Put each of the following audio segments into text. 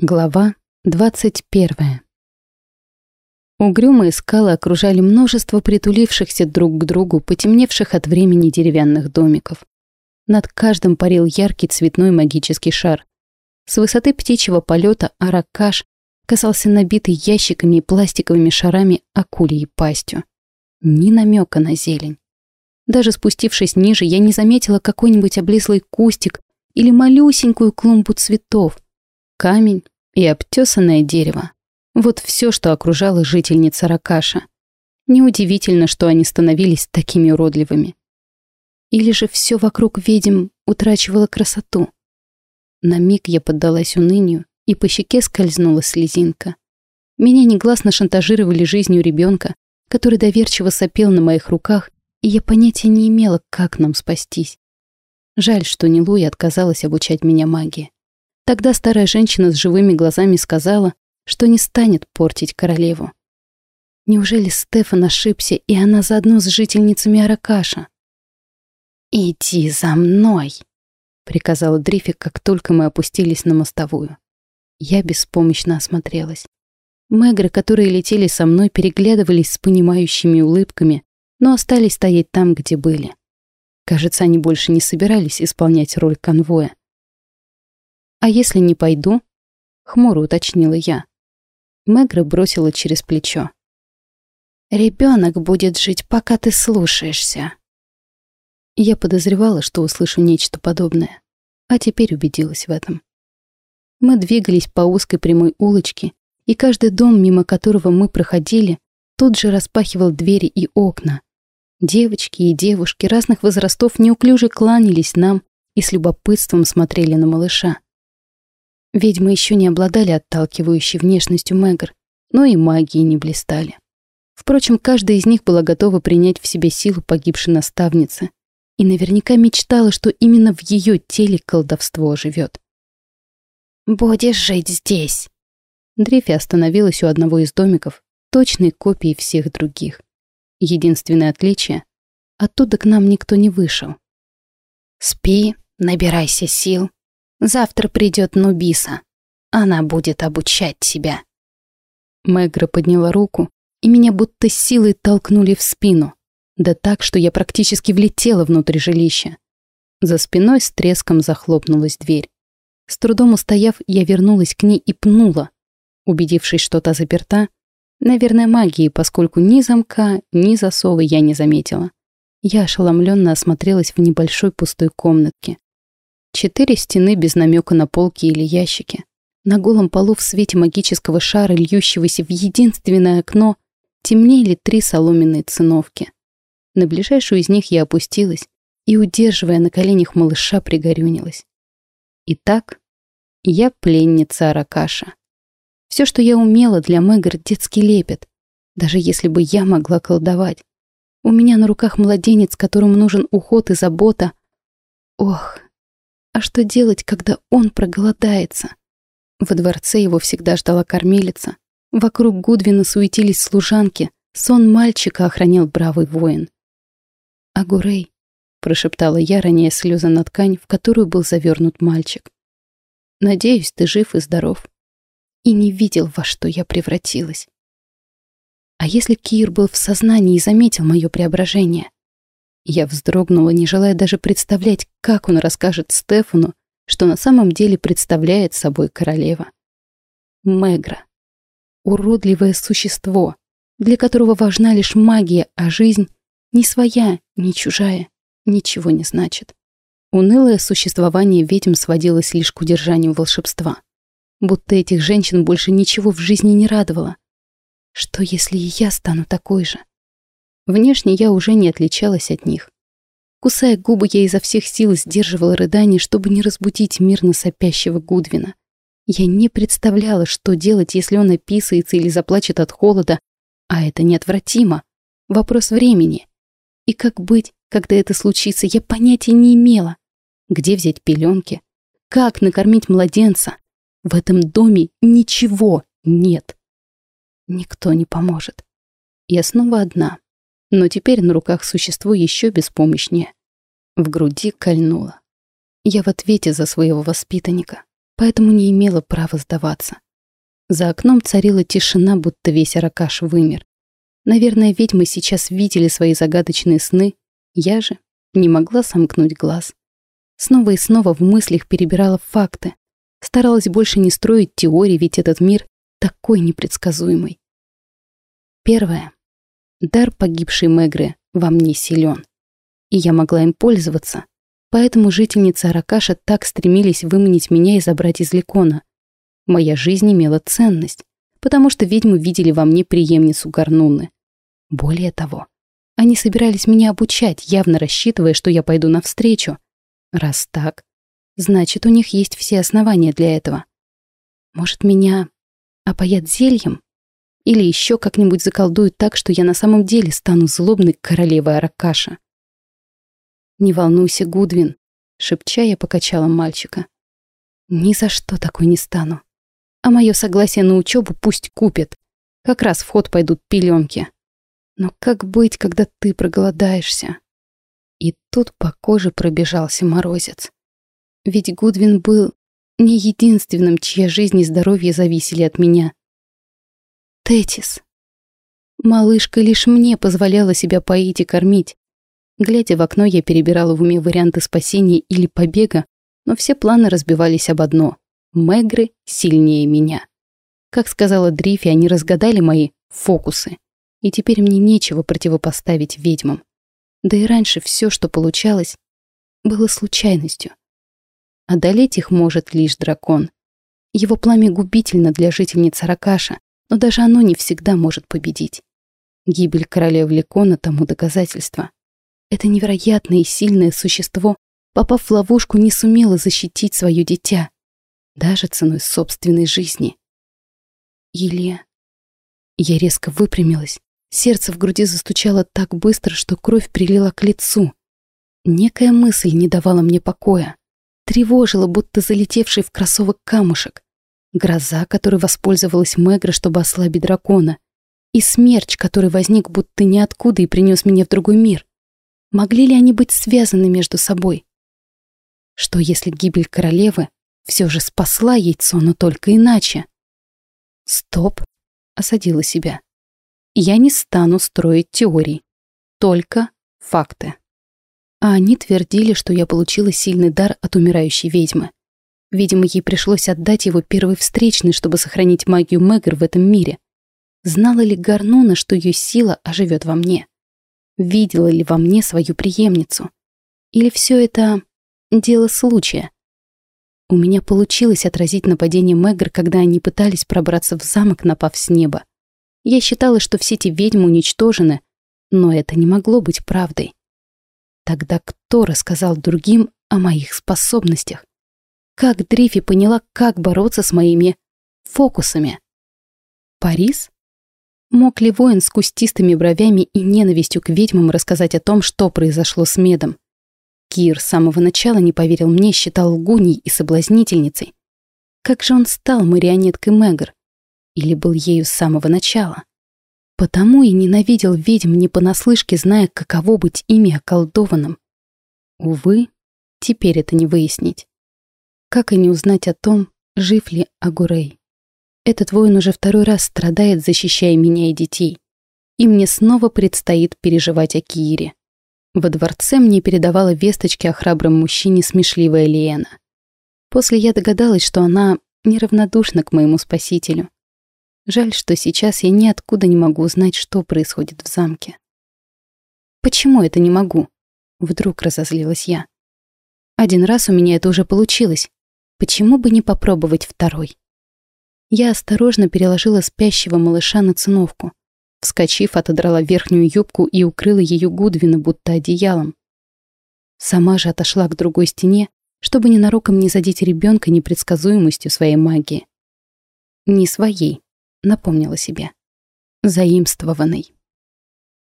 Глава 21. Угрюмые скалы окружали множество притулившихся друг к другу, потемневших от времени деревянных домиков. Над каждым парил яркий цветной магический шар. С высоты птичьего полета аракаш казался набитый ящиками и пластиковыми шарами акульей пастью. Ни намека на зелень. Даже спустившись ниже, я не заметила какой-нибудь облизлый кустик или малюсенькую клумбу цветов, камень и обтесанное дерево. Вот все, что окружало жительниц Аракаша. Неудивительно, что они становились такими уродливыми. Или же все вокруг ведьм утрачивало красоту. На миг я поддалась унынию, и по щеке скользнула слезинка. Меня негласно шантажировали жизнью ребенка, который доверчиво сопел на моих руках, и я понятия не имела, как нам спастись. Жаль, что Нилуя отказалась обучать меня магии. Тогда старая женщина с живыми глазами сказала, что не станет портить королеву. Неужели Стефан ошибся, и она заодно с жительницами Аракаша? «Иди за мной!» — приказала Дрифик, как только мы опустились на мостовую. Я беспомощно осмотрелась. Мегры, которые летели со мной, переглядывались с понимающими улыбками, но остались стоять там, где были. Кажется, они больше не собирались исполнять роль конвоя. «А если не пойду?» — хмуро уточнила я. Мегра бросила через плечо. «Ребенок будет жить, пока ты слушаешься». Я подозревала, что услышу нечто подобное, а теперь убедилась в этом. Мы двигались по узкой прямой улочке, и каждый дом, мимо которого мы проходили, тут же распахивал двери и окна. Девочки и девушки разных возрастов неуклюже кланялись нам и с любопытством смотрели на малыша. Ведьмы еще не обладали отталкивающей внешностью Мэгр, но и магией не блистали. Впрочем, каждая из них была готова принять в себе силу погибшей наставницы и наверняка мечтала, что именно в ее теле колдовство живет. «Будешь жить здесь!» Дрифи остановилась у одного из домиков, точной копии всех других. Единственное отличие — оттуда к нам никто не вышел. «Спи, набирайся сил, Завтра придет Нубиса. Она будет обучать тебя». Мегра подняла руку, и меня будто силой толкнули в спину. Да так, что я практически влетела внутрь жилища. За спиной с треском захлопнулась дверь. С трудом устояв, я вернулась к ней и пнула. Убедившись, что та заперта, наверное, магией, поскольку ни замка, ни засова я не заметила. Я ошеломленно осмотрелась в небольшой пустой комнатке. Четыре стены без намека на полки или ящики. На голом полу в свете магического шара, льющегося в единственное окно, темнели три соломенные циновки. На ближайшую из них я опустилась и, удерживая на коленях малыша, пригорюнилась. Итак, я пленница Аракаша. Все, что я умела для Мэгр, детский лепет. Даже если бы я могла колдовать. У меня на руках младенец, которому нужен уход и забота. Ох, а что делать, когда он проголодается? Во дворце его всегда ждала кормилица. Вокруг Гудвина суетились служанки. Сон мальчика охранял бравый воин. «Агурей», — прошептала я, роняя слезы на ткань, в которую был завернут мальчик. «Надеюсь, ты жив и здоров. И не видел, во что я превратилась. А если Кир был в сознании и заметил мое преображение? Я вздрогнула, не желая даже представлять, как он расскажет Стефану, что на самом деле представляет собой королева. Мегра. Уродливое существо, для которого важна лишь магия, а жизнь ни своя, ни чужая, ничего не значит. Унылое существование ведьм сводилось лишь к удержанию волшебства. Будто этих женщин больше ничего в жизни не радовало. Что, если и я стану такой же? Внешне я уже не отличалась от них. Кусая губы, я изо всех сил сдерживала рыдание, чтобы не разбудить мирно сопящего Гудвина. Я не представляла, что делать, если он описается или заплачет от холода, а это неотвратимо. Вопрос времени. И как быть, когда это случится, я понятия не имела. Где взять пеленки? Как накормить младенца? В этом доме ничего нет. Никто не поможет. Я снова одна но теперь на руках существо еще беспомощнее. В груди кольнуло. Я в ответе за своего воспитанника. поэтому не имела права сдаваться. За окном царила тишина, будто весь Аракаш вымер. Наверное, ведьмы сейчас видели свои загадочные сны, я же не могла сомкнуть глаз. Снова и снова в мыслях перебирала факты. Старалась больше не строить теории, ведь этот мир такой непредсказуемый. Первое. Дар погибшей Мегры во мне силен. И я могла им пользоваться. Поэтому жительницы Аракаша так стремились выманить меня и забрать из Ликона. Моя жизнь имела ценность, потому что ведьмы видели во мне преемницу Гарнуны. Более того, они собирались меня обучать, явно рассчитывая, что я пойду навстречу. Раз так, значит, у них есть все основания для этого. Может, меня опоят зельем? Или еще как-нибудь заколдуют так, что я на самом деле стану злобной королевой Аракаша? «Не волнуйся, Гудвин», — шепча я покачала мальчика. «Ни за что такой не стану. А мое согласие на учебу пусть купят. Как раз в ход пойдут пеленки. Но как быть, когда ты проголодаешься? И тут по коже пробежался морозец. Ведь Гудвин был не единственным, чья жизнь и здоровье зависели от меня. Тетис. Малышка лишь мне позволяла себя поить и кормить. Глядя в окно, я перебирала в уме варианты спасения или побега, но все планы разбивались об одно — Мегры сильнее меня. Как сказала Дрифи, они разгадали мои фокусы и теперь мне нечего противопоставить ведьмам. Да и раньше все, что получалось, было случайностью. Одолеть их может лишь дракон. Его пламя губительно для жительниц Аракаша, но даже оно не всегда может победить. Гибель королевы Ликона тому доказательство. Это невероятное и сильное существо, попав в ловушку, не сумело защитить свое дитя, даже ценой собственной жизни. Или... Я резко выпрямилась, Сердце в груди застучало так быстро, что кровь прилила к лицу. Некая мысль не давала мне покоя. Тревожила, будто залетевший в кроссовок камушек. Гроза, которой воспользовалась Мегра, чтобы ослабить дракона. И смерч, который возник будто ниоткуда и принес меня в другой мир. Могли ли они быть связаны между собой? Что если гибель королевы все же спасла яйцо, но только иначе? Стоп, осадила себя. Я не стану строить теорий, только факты. А они твердили, что я получила сильный дар от умирающей ведьмы. Видимо, ей пришлось отдать его первой встречной, чтобы сохранить магию Мэгр в этом мире. Знала ли Гарнуна, что ее сила оживет во мне? Видела ли во мне свою преемницу? Или все это дело случая? У меня получилось отразить нападение Мэгр, когда они пытались пробраться в замок, напав с неба. Я считала, что все эти ведьмы уничтожены, но это не могло быть правдой. Тогда кто рассказал другим о моих способностях? Как Дрифи поняла, как бороться с моими фокусами? Парис? Мог ли воин с кустистыми бровями и ненавистью к ведьмам рассказать о том, что произошло с Медом? Кир с самого начала не поверил мне, считал лгуней и соблазнительницей. Как же он стал марионеткой Мэгр? Или был ею с самого начала? Потому и ненавидел ведьм не понаслышке, зная, каково быть ими околдованным. Увы, теперь это не выяснить. Как и не узнать о том, жив ли Агурей. Этот воин уже второй раз страдает, защищая меня и детей. И мне снова предстоит переживать о Киире. Во дворце мне передавала весточки о храбром мужчине смешливая Лиена. После я догадалась, что она неравнодушна к моему спасителю. Жаль, что сейчас я ниоткуда не могу узнать, что происходит в замке. «Почему это не могу?» Вдруг разозлилась я. «Один раз у меня это уже получилось. Почему бы не попробовать второй?» Я осторожно переложила спящего малыша на циновку. Вскочив, отодрала верхнюю юбку и укрыла ее Гудвина, будто одеялом. Сама же отошла к другой стене, чтобы ненароком не задеть ребенка непредсказуемостью своей магии. Не своей, напомнила себе. Заимствованный.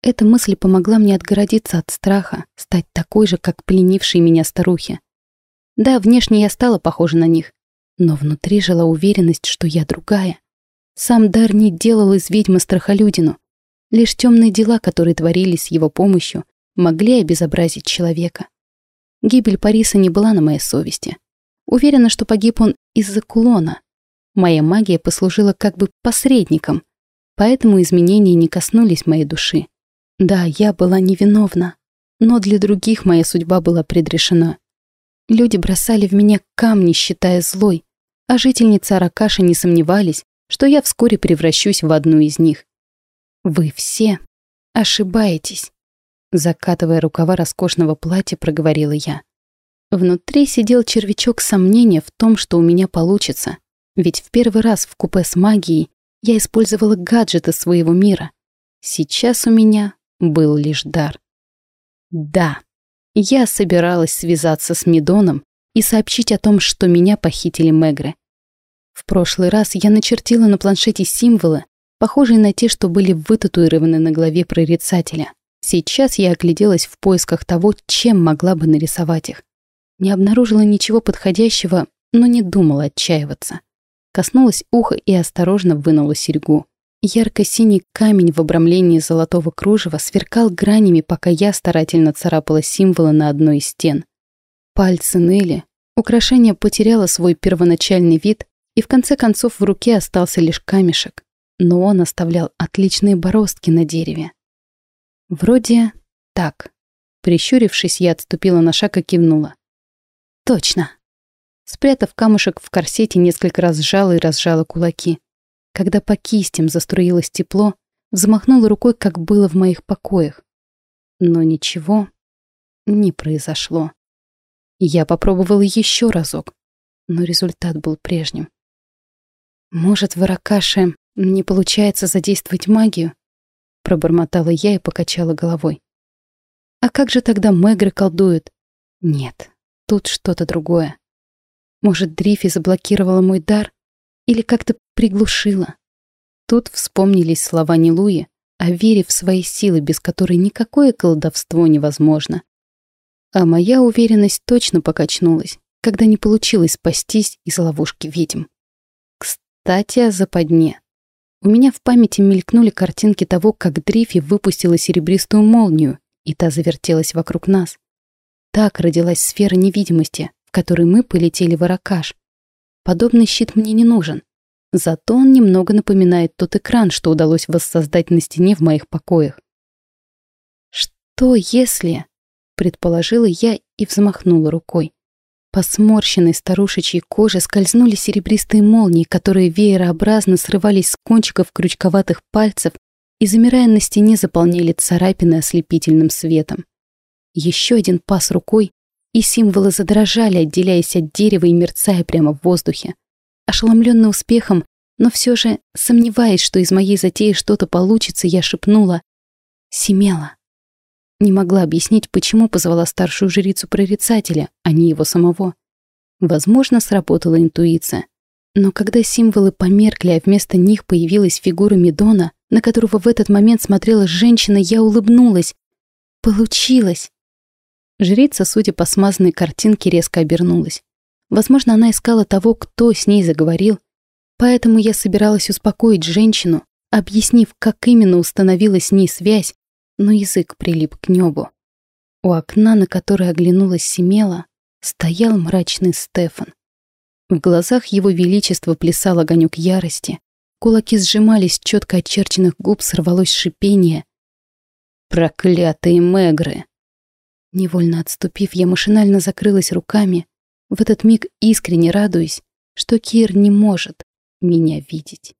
Эта мысль помогла мне отгородиться от страха, стать такой же, как пленившие меня старухи. Да, внешне я стала похожа на них, но внутри жила уверенность, что я другая. Сам дар не делал из ведьмы страхолюдину. Лишь темные дела, которые творились с его помощью, могли обезобразить человека. Гибель Париса не была на моей совести. Уверена, что погиб он из-за кулона. Моя магия послужила как бы посредником, поэтому изменения не коснулись моей души. Да, я была невиновна, но для других моя судьба была предрешена. Люди бросали в меня камни, считая злой, а жительницы Аракаши не сомневались, что я вскоре превращусь в одну из них. Вы все ошибаетесь, закатывая рукава роскошного платья, проговорила я. Внутри сидел червячок сомнения в том, что у меня получится, ведь в первый раз в купе с магией я использовала гаджеты своего мира. Сейчас у меня был лишь дар. Да, я собиралась связаться с Медоном и сообщить о том, что меня похитили Мегры. В прошлый раз я начертила на планшете символы, похожие на те, что были вытатуированы на голове прорицателя. Сейчас я огляделась в поисках того, чем могла бы нарисовать их. Не обнаружила ничего подходящего, но не думала отчаиваться. Коснулась уха и осторожно вынула серьгу. Ярко-синий камень в обрамлении золотого кружева сверкал гранями, пока я старательно царапала символы на одной из стен. Пальцы ныли, украшение потеряло свой первоначальный вид, и в конце концов в руке остался лишь камешек, но он оставлял отличные бороздки на дереве. Вроде так. Прищурившись, я отступила на шаг и кивнула. Точно. Спрятав камушек в корсете, несколько раз сжала и разжала кулаки. Когда по кистям заструилось тепло, взмахнула рукой, как было в моих покоях. Но ничего не произошло. Я попробовала еще разок, но результат был прежним. «Может, в Аракаше не получается задействовать магию?» Пробормотала я и покачала головой. «А как же тогда Мегры колдуют?» «Нет, тут что-то другое. Может, Дрифи заблокировала мой дар? Или как-то приглушила?» Тут вспомнились слова Нилуи о вере в свои силы, без которой никакое колдовство невозможно. А моя уверенность точно покачнулась, когда не получилось спастись из ловушки ведьм. Кстати, о западне. У меня в памяти мелькнули картинки того, как Дрифи выпустила серебристую молнию, и та завертелась вокруг нас. Так родилась сфера невидимости, в которой мы полетели в Аракаш. Подобный щит мне не нужен. Зато он немного напоминает тот экран, что удалось воссоздать на стене в моих покоях. «Что если...» — предположила я и взмахнула рукой. По сморщенной старушечьей коже скользнули серебристые молнии, которые веерообразно срывались с кончиков крючковатых пальцев и, замирая на стене, заполняли царапины ослепительным светом. Еще один пас рукой, и символы задрожали, отделяясь от дерева и мерцая прямо в воздухе. Ошеломленный успехом, но все же, сомневаясь, что из моей затеи что-то получится, я шепнула «Семела». Не могла объяснить, почему позвала старшую жрицу-прорицателя, а не его самого. Возможно, сработала интуиция. Но когда символы померкли, а вместо них появилась фигура Медона, на которого в этот момент смотрела женщина, я улыбнулась. Получилось! Жрица, судя по смазанной картинке, резко обернулась. Возможно, она искала того, кто с ней заговорил, поэтому я собиралась успокоить женщину, объяснив, как именно установилась с ней связь, но язык прилип к небу. У окна, на которое оглянулась Семела, стоял мрачный Стефан. В глазах его величества плясал огонек ярости, кулаки сжимались, четко очерченных губ сорвалось шипение. «Проклятые мегры!» Невольно отступив, я машинально закрылась руками, в этот миг искренне радуясь, что Кир не может меня видеть.